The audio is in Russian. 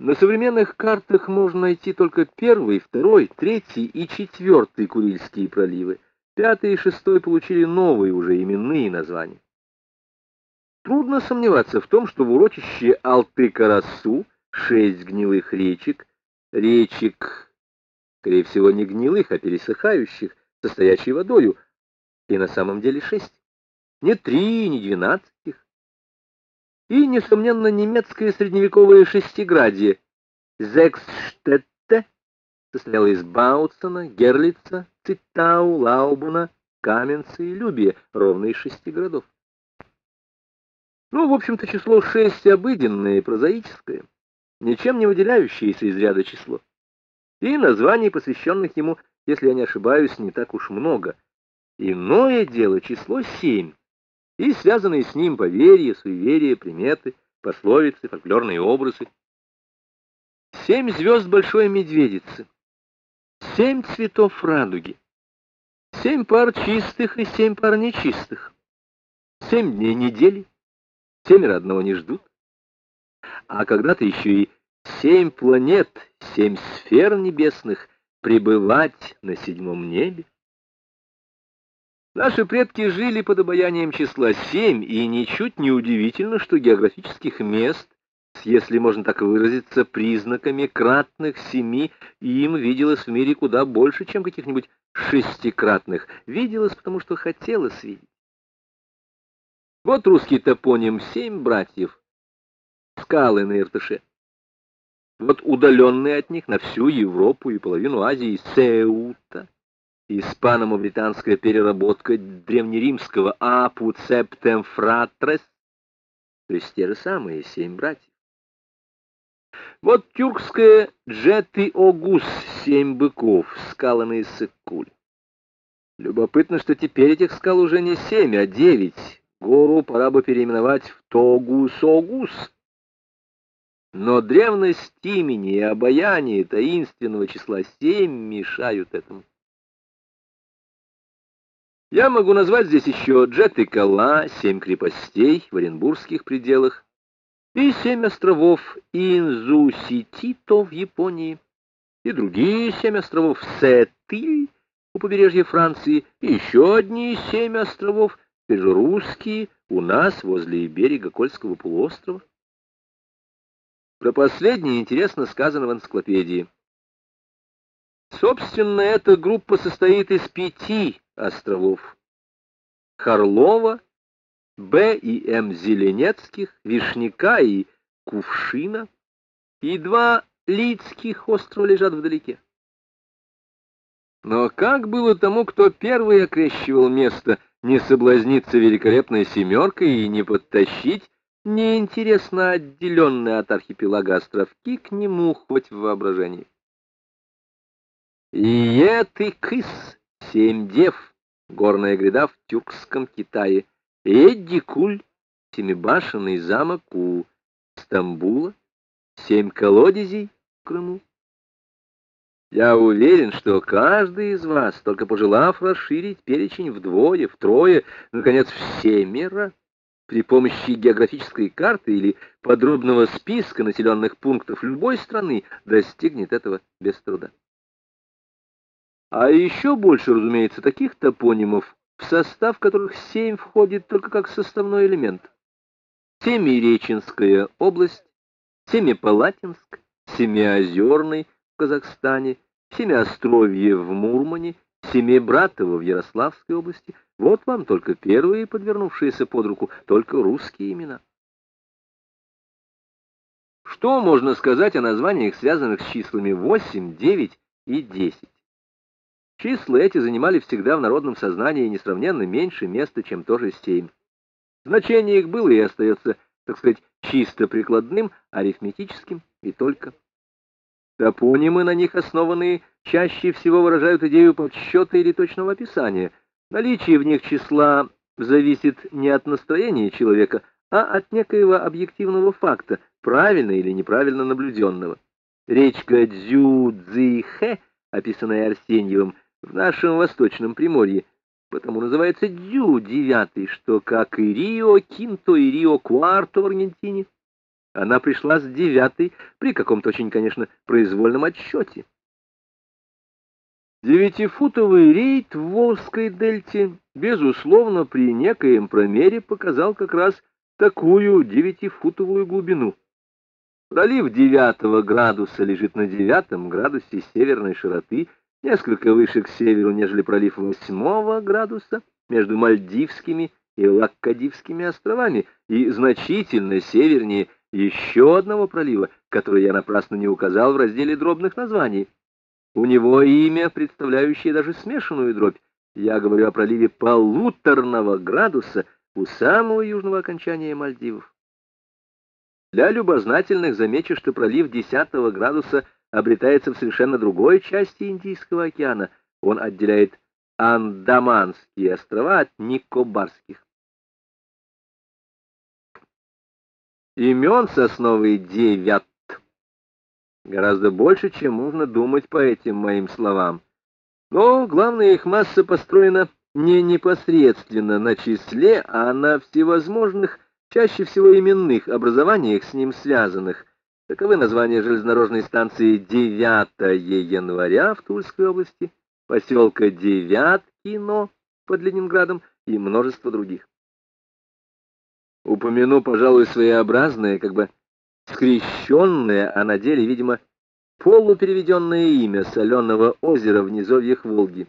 На современных картах можно найти только первый, второй, третий и четвертый Курильские проливы. Пятый и шестой получили новые уже именные названия. Трудно сомневаться в том, что в урочище Алты-Карасу шесть гнилых речек, речек, скорее всего, не гнилых, а пересыхающих, состоящей водою, и на самом деле шесть. Не три, не двенадцать их. И, несомненно, немецкое средневековое шестиградие Зексштетте состояло из Баутсона, Герлица, Циттау, Лаубуна, Каменца и Любия, ровно из шести городов. Ну, в общем-то, число шесть обыденное и прозаическое, ничем не выделяющееся из ряда число. И названий, посвященных ему, если я не ошибаюсь, не так уж много. Иное дело число семь, и связанные с ним поверья, суеверия, приметы, пословицы, фольклорные образы. Семь звезд Большой Медведицы, семь цветов радуги, семь пар чистых и семь пар нечистых, семь дней недели, семеро одного не ждут. А когда-то еще и семь планет, семь сфер небесных пребывать на седьмом небе. Наши предки жили под обаянием числа семь, и ничуть не удивительно, что географических мест, если можно так выразиться, признаками кратных семи, им виделось в мире куда больше, чем каких-нибудь шестикратных. Виделось, потому что хотелось видеть. Вот русский топоним «Семь братьев», скалы на Иртыше. Вот удаленные от них на всю Европу и половину Азии Сеута, испано-мавританская переработка древнеримского «Апу цептем фратрес», то есть те же самые «Семь братьев». Вот тюркская «Джеты Огус», «Семь быков», скалы на Иссык-Куль. Любопытно, что теперь этих скал уже не семь, а девять, Гору пора бы переименовать в Тогус-Огус. Но древность имени и обаяние таинственного числа семь мешают этому. Я могу назвать здесь еще Джет Кала, семь крепостей в Оренбургских пределах, и семь островов Инзу-Ситито в Японии, и другие семь островов Сетиль у побережья Франции, и еще одни семь островов теперь русские у нас возле берега Кольского полуострова. Про последнее интересно сказано в энциклопедии. Собственно, эта группа состоит из пяти островов. Харлова, Б и М Зеленецких, Вишняка и Кувшина, и два Лицких острова лежат вдалеке. Но как было тому, кто первый окрещивал место – не соблазниться великолепной семеркой и не подтащить неинтересно отделенные от архипелага островки к нему хоть в воображении. Иет и Кыс, семь дев, горная гряда в Тюркском Китае, Эддикуль, семибашенный замок у Стамбула, семь колодезей в Крыму. Я уверен, что каждый из вас, только пожелав расширить перечень вдвое, втрое, наконец, в семеро, при помощи географической карты или подробного списка населенных пунктов любой страны, достигнет этого без труда. А еще больше, разумеется, таких топонимов, в состав которых семь входит только как составной элемент. Семиреченская область, Семипалатинск, Семиозерный, Казахстане, Семиостровье в Мурмане, Семибратово в Ярославской области. Вот вам только первые подвернувшиеся под руку, только русские имена. Что можно сказать о названиях, связанных с числами 8, 9 и 10? Числа эти занимали всегда в народном сознании несравненно меньше места, чем тоже 7. Значение их было и остается, так сказать, чисто прикладным, арифметическим и только. Топонимы на них основанные чаще всего выражают идею подсчета или точного описания. Наличие в них числа зависит не от настроения человека, а от некоего объективного факта, правильно или неправильно наблюденного. Речка Дзю-Дзихэ, описанная Арсеньевым, в нашем Восточном Приморье, потому называется Дзю девятый, что как и Рио Кинто и Рио Кварто в Аргентине, Она пришла с девятой при каком-то очень, конечно, произвольном отсчете. Девятифутовый рейд в Волжской дельте, безусловно, при некоем промере показал как раз такую девятифутовую глубину. Пролив девятого градуса лежит на девятом градусе северной широты, несколько выше к северу, нежели пролив восьмого градуса между Мальдивскими и Лаккадивскими островами, и значительно севернее еще одного пролива, который я напрасно не указал в разделе дробных названий. У него имя, представляющее даже смешанную дробь. Я говорю о проливе полуторного градуса у самого южного окончания Мальдивов. Для любознательных замечу, что пролив 10 градуса обретается в совершенно другой части Индийского океана. Он отделяет Андаманские острова от Никобарских. Имен сосновый девят гораздо больше, чем можно думать по этим моим словам. Но главная их масса построена не непосредственно на числе, а на всевозможных чаще всего именных образованиях с ним связанных. Таковы названия железнодорожной станции 9 января в Тульской области, поселка Девяткино под Ленинградом и множество других. Упомяну, пожалуй, своеобразное, как бы скрещенное, а на деле, видимо, полупереведенное имя соленого озера в низовьях Волги.